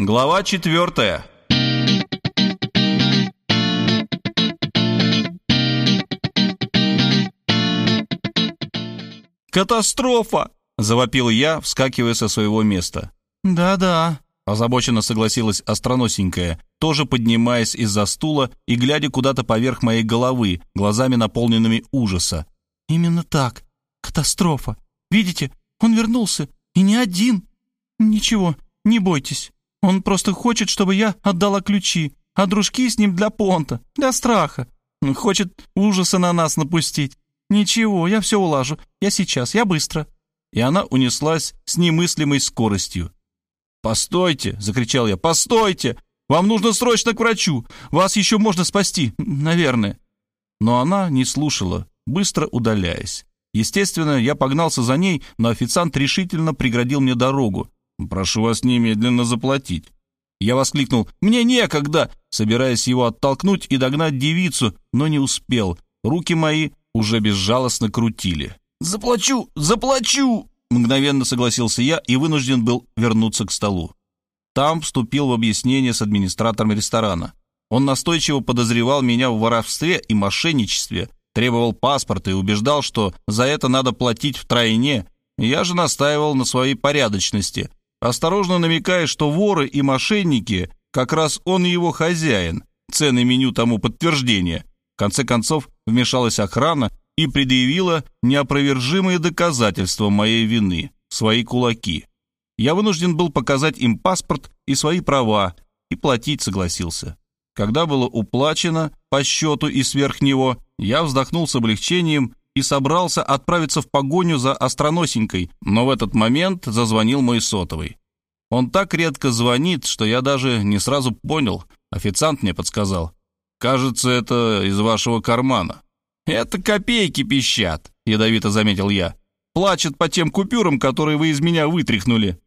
Глава четвертая. «Катастрофа!» — завопил я, вскакивая со своего места. «Да-да», — озабоченно согласилась остроносенькая, тоже поднимаясь из-за стула и глядя куда-то поверх моей головы, глазами наполненными ужаса. «Именно так. Катастрофа. Видите, он вернулся, и не один. Ничего, не бойтесь. Он просто хочет, чтобы я отдала ключи, а дружки с ним для понта, для страха. Хочет ужаса на нас напустить. Ничего, я все улажу. Я сейчас, я быстро». И она унеслась с немыслимой скоростью. «Постойте!» — закричал я. «Постойте! Вам нужно срочно к врачу! Вас еще можно спасти, наверное!» Но она не слушала, быстро удаляясь. Естественно, я погнался за ней, но официант решительно преградил мне дорогу. «Прошу вас немедленно заплатить». Я воскликнул «Мне некогда!», собираясь его оттолкнуть и догнать девицу, но не успел. Руки мои уже безжалостно крутили. «Заплачу! Заплачу!» Мгновенно согласился я и вынужден был вернуться к столу. Там вступил в объяснение с администратором ресторана. Он настойчиво подозревал меня в воровстве и мошенничестве, требовал паспорта и убеждал, что за это надо платить втройне. Я же настаивал на своей порядочности, осторожно намекая, что воры и мошенники как раз он и его хозяин. Цены меню тому подтверждение. В конце концов вмешалась охрана и предъявила неопровержимые доказательства моей вины, свои кулаки. Я вынужден был показать им паспорт и свои права, и платить согласился. Когда было уплачено по счету и сверх него, я вздохнул с облегчением и собрался отправиться в погоню за остроносенькой, но в этот момент зазвонил мой сотовый. Он так редко звонит, что я даже не сразу понял. Официант мне подсказал. «Кажется, это из вашего кармана». «Это копейки пищат», — ядовито заметил я. «Плачет по тем купюрам, которые вы из меня вытряхнули».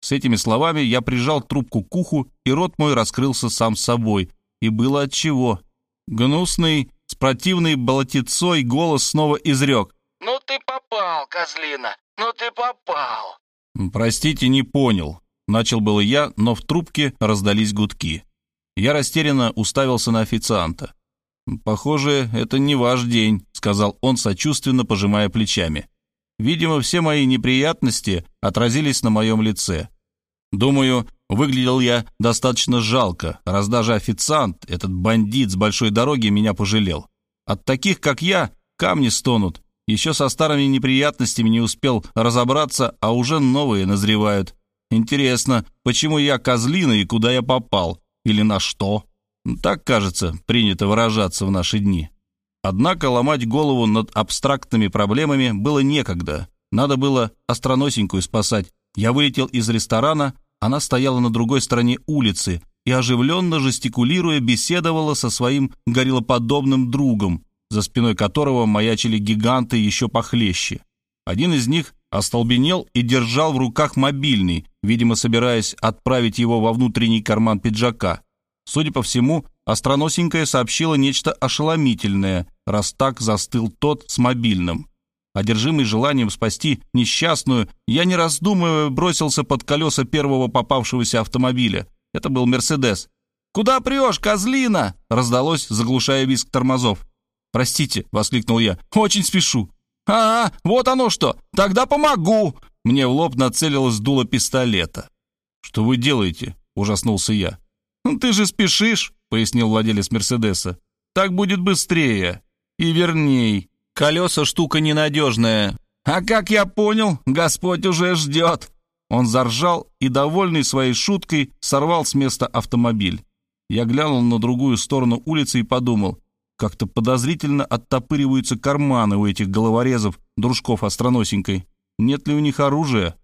С этими словами я прижал трубку к уху, и рот мой раскрылся сам собой. И было отчего. Гнусный, с противной болотицой голос снова изрек. «Ну ты попал, козлина! Ну ты попал!» «Простите, не понял». Начал было я, но в трубке раздались гудки. Я растерянно уставился на официанта. «Похоже, это не ваш день», — сказал он, сочувственно пожимая плечами. Видимо, все мои неприятности отразились на моем лице. Думаю, выглядел я достаточно жалко, раз даже официант, этот бандит с большой дороги, меня пожалел. От таких, как я, камни стонут. Еще со старыми неприятностями не успел разобраться, а уже новые назревают. Интересно, почему я козлина и куда я попал? Или на что? Так, кажется, принято выражаться в наши дни. Однако ломать голову над абстрактными проблемами было некогда. Надо было остроносенькую спасать. Я вылетел из ресторана, она стояла на другой стороне улицы и, оживленно жестикулируя, беседовала со своим гориллоподобным другом, за спиной которого маячили гиганты еще похлеще. Один из них остолбенел и держал в руках мобильный, видимо, собираясь отправить его во внутренний карман пиджака. Судя по всему, остроносенькая сообщила нечто ошеломительное, раз так застыл тот с мобильным. Одержимый желанием спасти несчастную, я, не раздумывая, бросился под колеса первого попавшегося автомобиля. Это был «Мерседес». «Куда прешь, козлина?» — раздалось, заглушая визг тормозов. «Простите», — воскликнул я, — «очень спешу». «А, вот оно что! Тогда помогу!» Мне в лоб нацелилось дуло пистолета. «Что вы делаете?» — ужаснулся я. «Ну, «Ты же спешишь», — пояснил владелец Мерседеса. «Так будет быстрее и верней. Колеса штука ненадежная. А как я понял, Господь уже ждет». Он заржал и, довольный своей шуткой, сорвал с места автомобиль. Я глянул на другую сторону улицы и подумал, как-то подозрительно оттопыриваются карманы у этих головорезов, дружков остроносенькой. Нет ли у них оружия?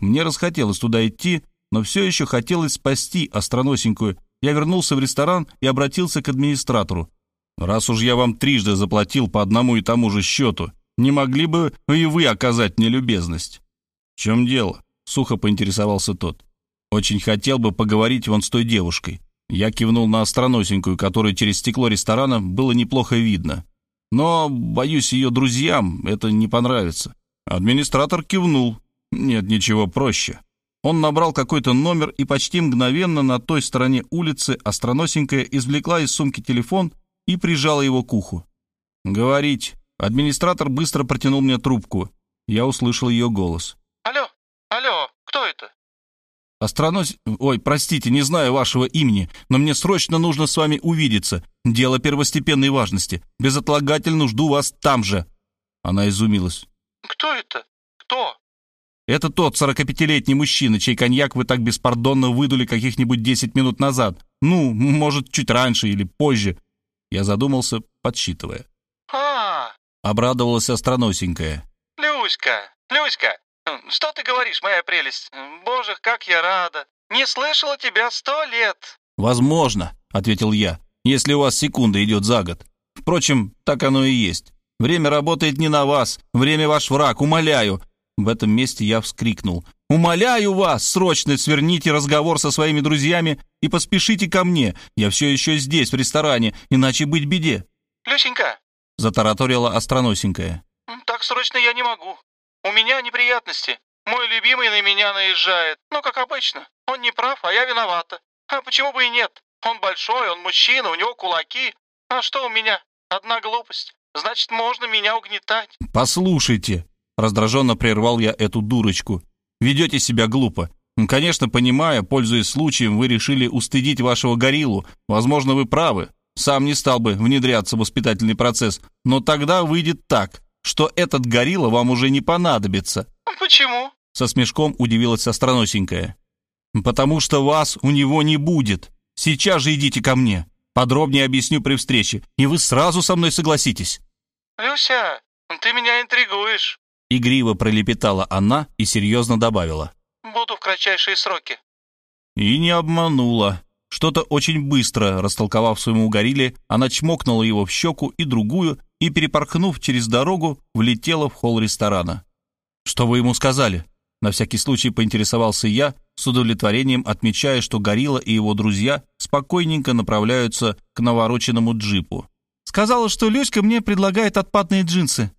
Мне расхотелось туда идти, но все еще хотелось спасти остроносенькую. Я вернулся в ресторан и обратился к администратору. «Раз уж я вам трижды заплатил по одному и тому же счету, не могли бы и вы оказать мне любезность?» «В чем дело?» — сухо поинтересовался тот. «Очень хотел бы поговорить вон с той девушкой. Я кивнул на остроносенькую, которую через стекло ресторана было неплохо видно. Но, боюсь, ее друзьям это не понравится. Администратор кивнул. Нет, ничего проще. Он набрал какой-то номер, и почти мгновенно на той стороне улицы остроносенькая извлекла из сумки телефон и прижала его к уху. «Говорить». Администратор быстро протянул мне трубку. Я услышал ее голос. Алло, алло, кто это? Астронос... Ой, простите, не знаю вашего имени, но мне срочно нужно с вами увидеться. Дело первостепенной важности. Безотлагательно жду вас там же». Она изумилась. Кто это? Кто? Это тот сорокапятилетний мужчина, чей коньяк вы так беспардонно выдули каких-нибудь десять минут назад. Ну, может, чуть раньше или позже. Я задумался, подсчитывая. А, Обрадовалась остроносенькая. Люська, Люська, что ты говоришь, моя прелесть? Боже, как я рада. Не слышала тебя сто лет. «Возможно», — ответил я, «если у вас секунда идет за год. Впрочем, так оно и есть. Время работает не на вас, время ваш враг, умоляю». В этом месте я вскрикнул. «Умоляю вас, срочно сверните разговор со своими друзьями и поспешите ко мне. Я все еще здесь, в ресторане, иначе быть беде», Люсенька, — затараторила остроносенькая. так срочно я не могу. У меня неприятности. Мой любимый на меня наезжает. Ну, как обычно. Он не прав, а я виновата. А почему бы и нет? Он большой, он мужчина, у него кулаки. А что у меня? Одна глупость. Значит, можно меня угнетать. «Послушайте», — раздраженно прервал я эту дурочку, — «ведете себя глупо. Конечно, понимая, пользуясь случаем, вы решили устыдить вашего гориллу. Возможно, вы правы. Сам не стал бы внедряться в воспитательный процесс. Но тогда выйдет так, что этот горилла вам уже не понадобится. Почему? Со смешком удивилась остроносенькая. «Потому что вас у него не будет. Сейчас же идите ко мне. Подробнее объясню при встрече, и вы сразу со мной согласитесь». Люся, ты меня интригуешь. Игриво пролепетала она и серьезно добавила. Буду в кратчайшие сроки. И не обманула. Что-то очень быстро, растолковав своему горилле, она чмокнула его в щеку и другую, и, перепорхнув через дорогу, влетела в холл ресторана. «Что вы ему сказали?» На всякий случай поинтересовался я, с удовлетворением отмечая, что горилла и его друзья спокойненько направляются к навороченному джипу. Сказала, что Люська мне предлагает отпадные джинсы.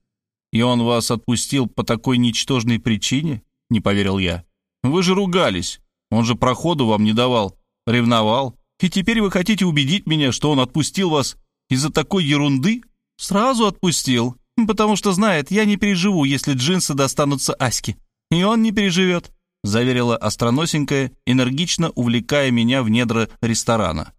«И он вас отпустил по такой ничтожной причине?» — не поверил я. «Вы же ругались. Он же проходу вам не давал, ревновал. И теперь вы хотите убедить меня, что он отпустил вас из-за такой ерунды?» Сразу отпустил, потому что знает, я не переживу, если джинсы достанутся Аське. И он не переживет, заверила остроносенькая, энергично увлекая меня в недра ресторана.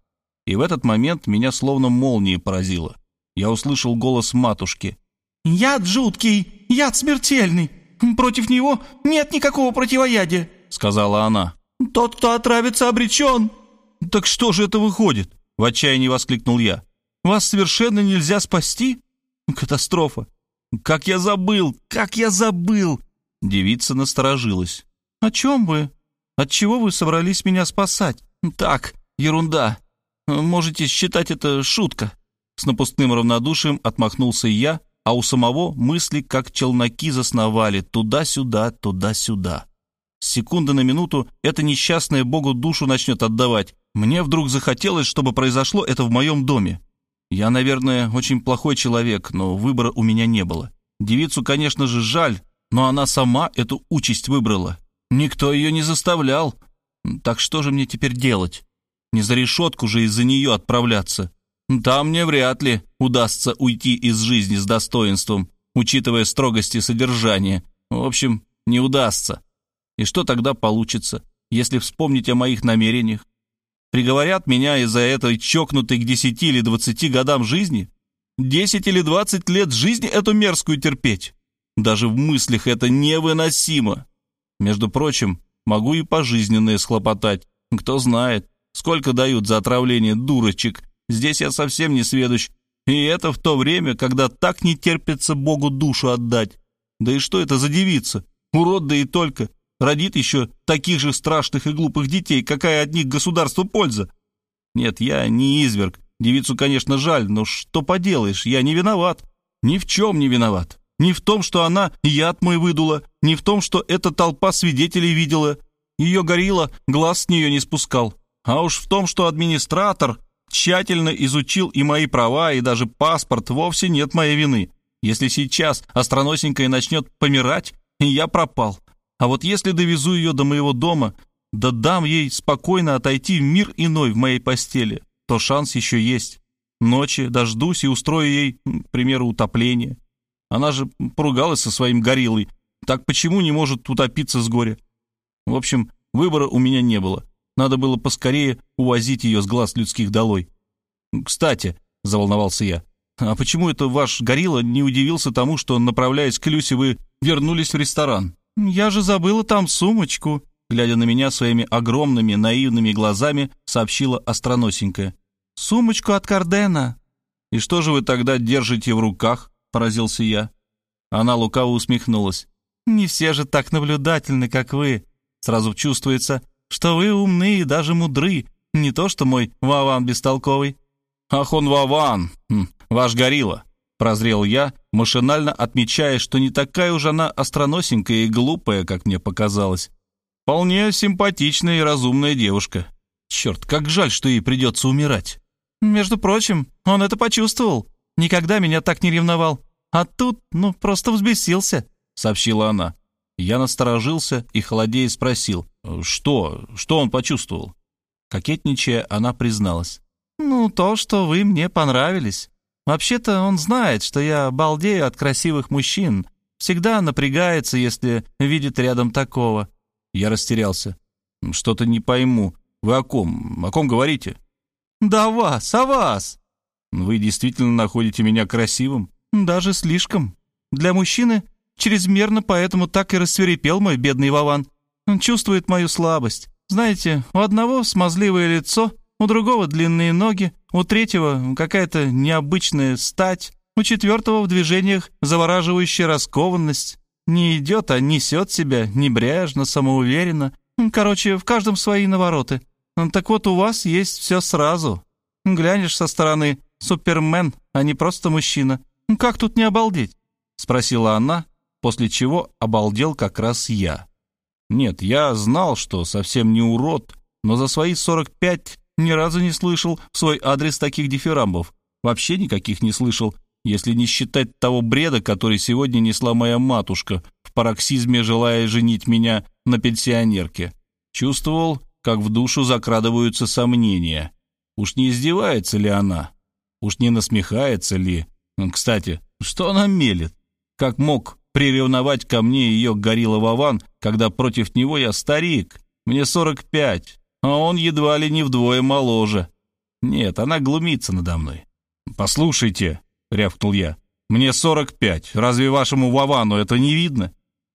И в этот момент меня словно молнией поразило. Я услышал голос матушки. «Яд жуткий, яд смертельный. Против него нет никакого противоядия», — сказала она. «Тот, кто отравится, обречен». «Так что же это выходит?» — в отчаянии воскликнул я. «Вас совершенно нельзя спасти? Катастрофа! Как я забыл! Как я забыл!» Девица насторожилась. «О чем вы? От чего вы собрались меня спасать?» «Так, ерунда. Можете считать это шутка». С напускным равнодушием отмахнулся я, а у самого мысли, как челноки, засновали туда-сюда, туда-сюда. С секунды на минуту эта несчастная Богу душу начнет отдавать. Мне вдруг захотелось, чтобы произошло это в моем доме. Я, наверное, очень плохой человек, но выбора у меня не было. Девицу, конечно же, жаль, но она сама эту участь выбрала. Никто ее не заставлял. Так что же мне теперь делать? Не за решетку же из-за нее отправляться. Там мне вряд ли удастся уйти из жизни с достоинством, учитывая строгости содержания. В общем, не удастся. И что тогда получится, если вспомнить о моих намерениях? Приговорят меня из-за этой чокнутой к десяти или двадцати годам жизни? Десять или двадцать лет жизни эту мерзкую терпеть? Даже в мыслях это невыносимо. Между прочим, могу и пожизненное схлопотать. Кто знает, сколько дают за отравление дурочек. Здесь я совсем не сведущ. И это в то время, когда так не терпится Богу душу отдать. Да и что это за девица? Урод да и только родит еще таких же страшных и глупых детей, какая от них государству польза. Нет, я не изверг. Девицу, конечно, жаль, но что поделаешь, я не виноват. Ни в чем не виноват. Ни в том, что она яд мой выдула, ни в том, что эта толпа свидетелей видела. Ее горилла глаз с нее не спускал. А уж в том, что администратор тщательно изучил и мои права, и даже паспорт, вовсе нет моей вины. Если сейчас остроносенькая начнет помирать, я пропал. А вот если довезу ее до моего дома, да дам ей спокойно отойти в мир иной в моей постели, то шанс еще есть. Ночи дождусь и устрою ей, к примеру, утопление. Она же поругалась со своим гориллой. Так почему не может утопиться с горя? В общем, выбора у меня не было. Надо было поскорее увозить ее с глаз людских долой. «Кстати», — заволновался я, — «а почему это ваш горилла не удивился тому, что, направляясь к Люсе, вы вернулись в ресторан?» «Я же забыла там сумочку», — глядя на меня своими огромными наивными глазами, сообщила остроносенькая. «Сумочку от Кардена». «И что же вы тогда держите в руках?» — поразился я. Она лукаво усмехнулась. «Не все же так наблюдательны, как вы. Сразу чувствуется, что вы умны и даже мудры, не то что мой Вован бестолковый». «Ах он Вован, хм, ваш горилла», — прозрел я, машинально отмечая, что не такая уж она остроносенькая и глупая, как мне показалось. Вполне симпатичная и разумная девушка. Черт, как жаль, что ей придется умирать. Между прочим, он это почувствовал. Никогда меня так не ревновал. А тут, ну, просто взбесился», — сообщила она. Я насторожился и холодея спросил, что, что он почувствовал? Кокетничая, она призналась. «Ну, то, что вы мне понравились. Вообще-то он знает, что я балдею от красивых мужчин. Всегда напрягается, если видит рядом такого». Я растерялся. «Что-то не пойму. Вы о ком? О ком говорите?» «Да вас, о вас!» «Вы действительно находите меня красивым?» «Даже слишком. Для мужчины чрезмерно, поэтому так и рассверепел мой бедный Вован. Он чувствует мою слабость. Знаете, у одного смазливое лицо, у другого длинные ноги, у третьего какая-то необычная стать, у четвертого в движениях завораживающая раскованность. Не идет, а несет себя небрежно, самоуверенно. Короче, в каждом свои навороты. Так вот, у вас есть все сразу. Глянешь со стороны, супермен, а не просто мужчина. Как тут не обалдеть? Спросила она, после чего обалдел как раз я. Нет, я знал, что совсем не урод, но за свои 45 ни разу не слышал в свой адрес таких дифирамбов. Вообще никаких не слышал, если не считать того бреда, который сегодня несла моя матушка, в пароксизме желая женить меня на пенсионерке. Чувствовал, как в душу закрадываются сомнения. Уж не издевается ли она? Уж не насмехается ли? Кстати, что она мелет? Как мог приревновать ко мне ее горилла Вован, когда против него я старик, мне 45, а он едва ли не вдвое моложе. Нет, она глумится надо мной. «Послушайте», — рявкнул я, — «мне 45, разве вашему Вовану это не видно?»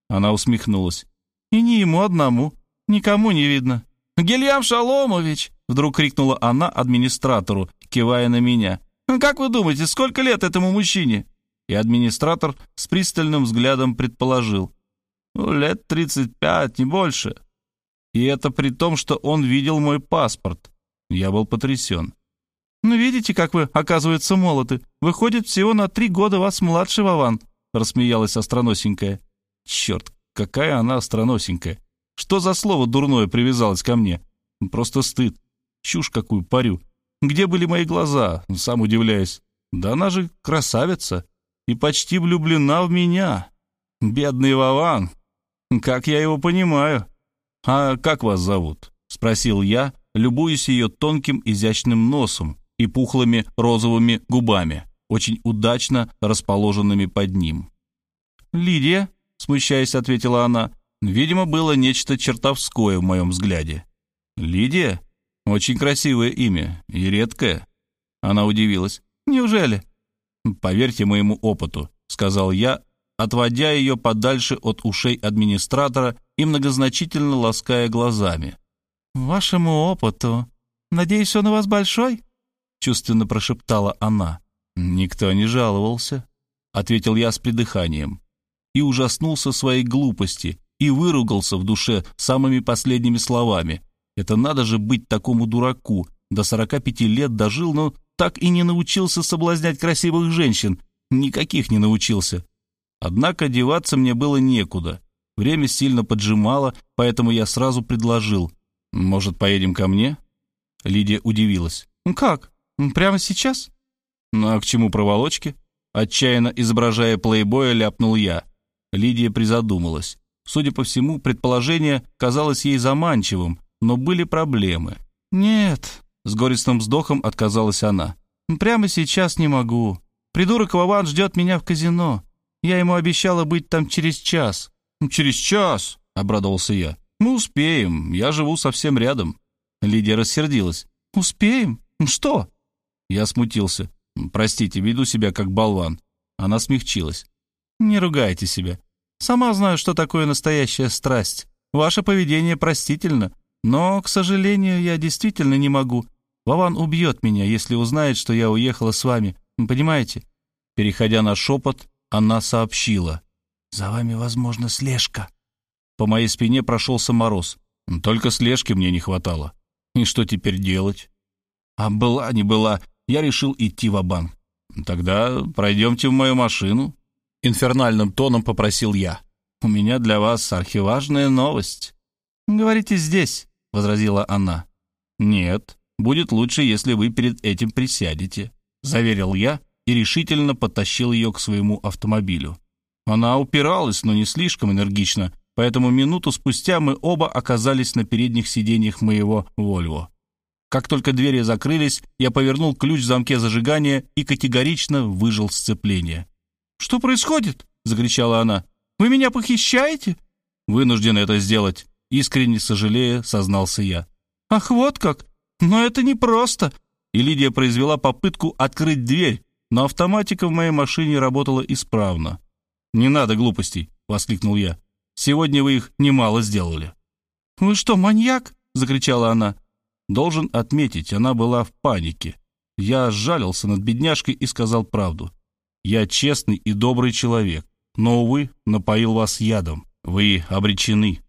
Она усмехнулась. «И не ему одному, никому не видно». «Гильям Шаломович!» — вдруг крикнула она администратору, кивая на меня. «Как вы думаете, сколько лет этому мужчине?» И администратор с пристальным взглядом предположил. «Ну, лет тридцать пять, не больше». И это при том, что он видел мой паспорт. Я был потрясен. «Ну, видите, как вы, оказывается, молоды. Выходит, всего на три года вас младше, Вован», — рассмеялась остроносенькая. «Черт, какая она остроносенькая! Что за слово дурное привязалось ко мне? Просто стыд. Чушь какую парю. Где были мои глаза? Сам удивляюсь. Да она же красавица и почти влюблена в меня. Бедный Вован. Как я его понимаю. А как вас зовут? Спросил я, любуясь ее тонким изящным носом и пухлыми розовыми губами, очень удачно расположенными под ним. «Лидия», — смущаясь, ответила она, — Видимо, было нечто чертовское в моем взгляде. «Лидия? Очень красивое имя и редкое». Она удивилась. «Неужели?» «Поверьте моему опыту», — сказал я, отводя ее подальше от ушей администратора и многозначительно лаская глазами. «Вашему опыту. Надеюсь, он у вас большой?» — чувственно прошептала она. «Никто не жаловался», — ответил я с придыханием и ужаснулся своей глупости и выругался в душе самыми последними словами. Это надо же быть такому дураку. До 45 лет дожил, но так и не научился соблазнять красивых женщин. Никаких не научился. Однако деваться мне было некуда. Время сильно поджимало, поэтому я сразу предложил. «Может, поедем ко мне?» Лидия удивилась. «Как? Прямо сейчас?» «Ну а к чему проволочки?» Отчаянно изображая плейбоя, ляпнул я. Лидия призадумалась. Судя по всему, предположение казалось ей заманчивым, но были проблемы. «Нет», — с горестным вздохом отказалась она. «Прямо сейчас не могу. Придурок Вован ждет меня в казино. Я ему обещала быть там через час». «Через час», — обрадовался я. «Мы успеем. Я живу совсем рядом». Лидия рассердилась. «Успеем? Что?» Я смутился. «Простите, веду себя как болван». Она смягчилась. «Не ругайте себя. Сама знаю, что такое настоящая страсть. Ваше поведение простительно, но, к сожалению, я действительно не могу. Вован убьет меня, если узнает, что я уехала с вами. Понимаете?» Переходя на шепот, она сообщила. «За вами, возможно, слежка». По моей спине прошелся мороз. Только слежки мне не хватало. И что теперь делать? А была, не была, я решил идти в банк Тогда пройдемте в мою машину. Инфернальным тоном попросил я. У меня для вас архиважная новость. Говорите здесь, возразила она. Нет, будет лучше, если вы перед этим присядете, заверил я и решительно подтащил ее к своему автомобилю. Она упиралась, но не слишком энергично, поэтому минуту спустя мы оба оказались на передних сиденьях моего «Вольво». Как только двери закрылись, я повернул ключ в замке зажигания и категорично выжил сцепление. «Что происходит?» — закричала она. «Вы меня похищаете?» «Вынужден это сделать», — искренне сожалея, сознался я. «Ах, вот как! Но это непросто!» И Лидия произвела попытку открыть дверь, но автоматика в моей машине работала исправно. «Не надо глупостей!» — воскликнул я. «Сегодня вы их немало сделали». «Вы что, маньяк?» — закричала она. Должен отметить, она была в панике. Я сжалился над бедняжкой и сказал правду. «Я честный и добрый человек, но, увы, напоил вас ядом. Вы обречены».